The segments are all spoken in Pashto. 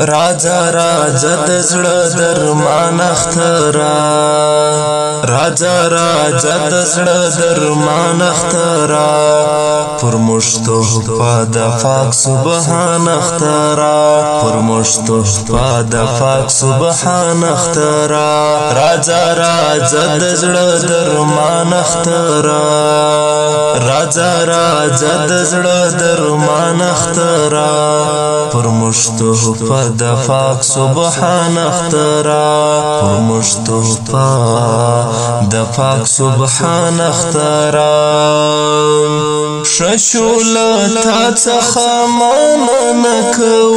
راځه راځه د زړه درمان اخترا راځه راځه د زړه درمان اخترا پر مشتو په د فاک سبحان اخترا پر مشتو په د فاک سبحان اخترا راځه راځه د زړه درمان اخترا راځه راځه د زړه درمان اخترا پر مشتو په د پاک سبحان اخترا پر مشتوفا د پاک سبحان اخترا ششول تا څخه مان نکو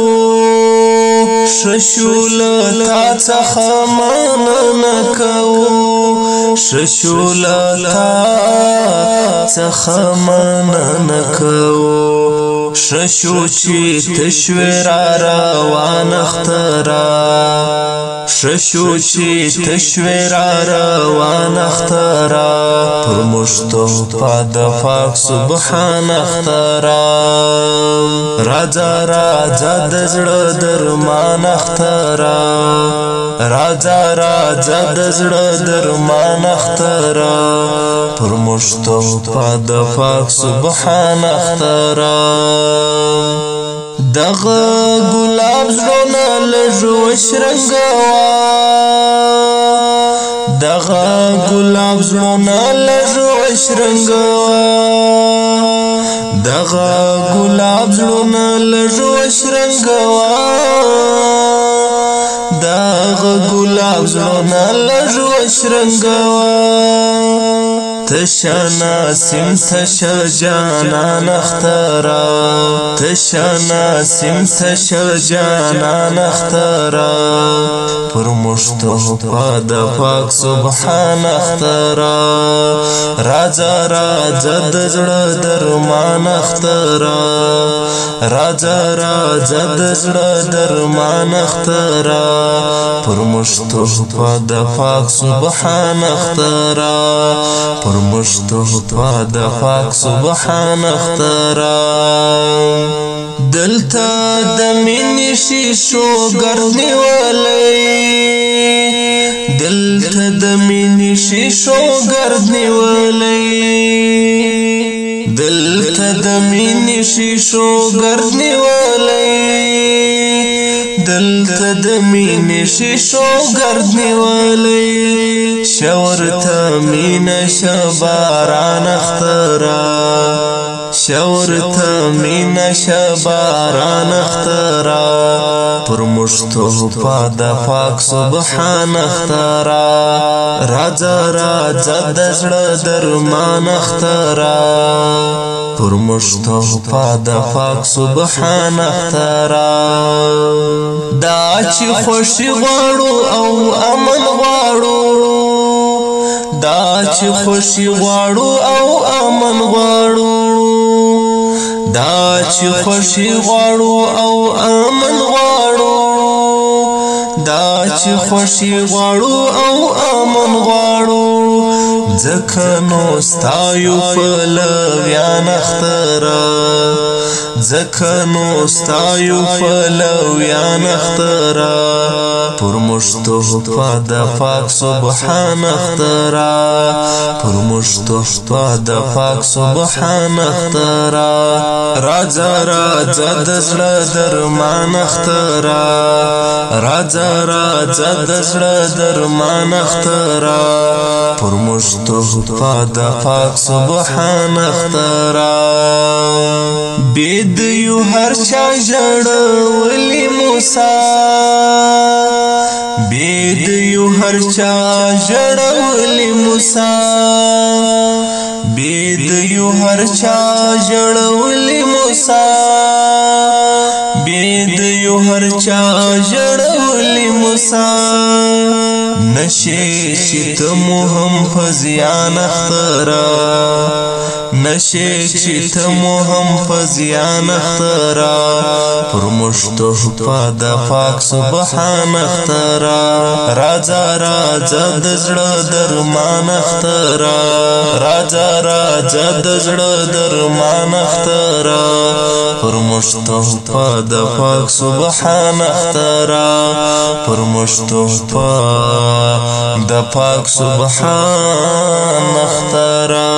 ششول تا څخه مان نکو ششول تا څخه مان نکو ششو چې تشویر روان اخترا ششو چې تشویر روان اخترا پر مشتفا د پاک سبحان اخترا راجا راجا د زړه درمان اخترا راجا راجا د زړه درمان اخترا پر مشتفا د پاک سبحان اخترا دغه ګلاب زړونه لږو شرنګوا دغه ګلاب زړونه لږو شرنګوا دغه ګلاب زړونه لږو شرنګوا دغه ګلاب زړونه لږو شرنګوا تشنا سیم تش جانان اخترا تشنا سیم تش جانان اخترا پر مشتو پا د پاک سبحان اخترا راځه راځه د زړه درمان اخترا راځه راځه د زړه درمان اخترا پر مشتو په د پاک سبحان اخترا پر مشتو په د پاک سبحان اخترا دلته د مینې شیشو ګرځنی ولای درد نیولې دلته د مینې شیشو ګرد نیولې دلته د مینې شیشو ګرد نیولې شورته مینه شباران اخترا شور ته مینا شباران اخترا پر مشتو پا د پاک سبحان اخترا راجا راجا دزړه درمان اخترا پر مشتو پا د پاک سبحان اخترا دا چې خوشي غواړو او امن غواړو دا چې خوشي غواړو او امن غواړو دا چې خوشي غواړو او امن غواړو دا چې خوشي غواړو او امن غواړو ځکه نو ستایو په لویان اختره زکه استایو فلو یا نخترا پر مشتوفا د فاک سبحان اخترا پر مشتوفا د فاک سبحان اخترا راځه راځه د درمان اخترا راځه راځه د درمان اخترا پر مشتوفا د فاک سبحان اخترا بيد دیو هر چا ژړولی موسی بی دیو هر چا ژړولی موسی بی دیو هر چا ژړولی موسی بی دیو هر چا ژړولی موسی نشي چې ته مو هم په زیان اختره نشي چې ته مو هم په زیان اختره پر مشتف په د پاک سبحان اختره راځه راځه د زړه درمان اختره راځه راځه د زړه درمان اختره پر مشتف په د پاک سبحان اختره پر مشتف په د پاک سبحان اخترا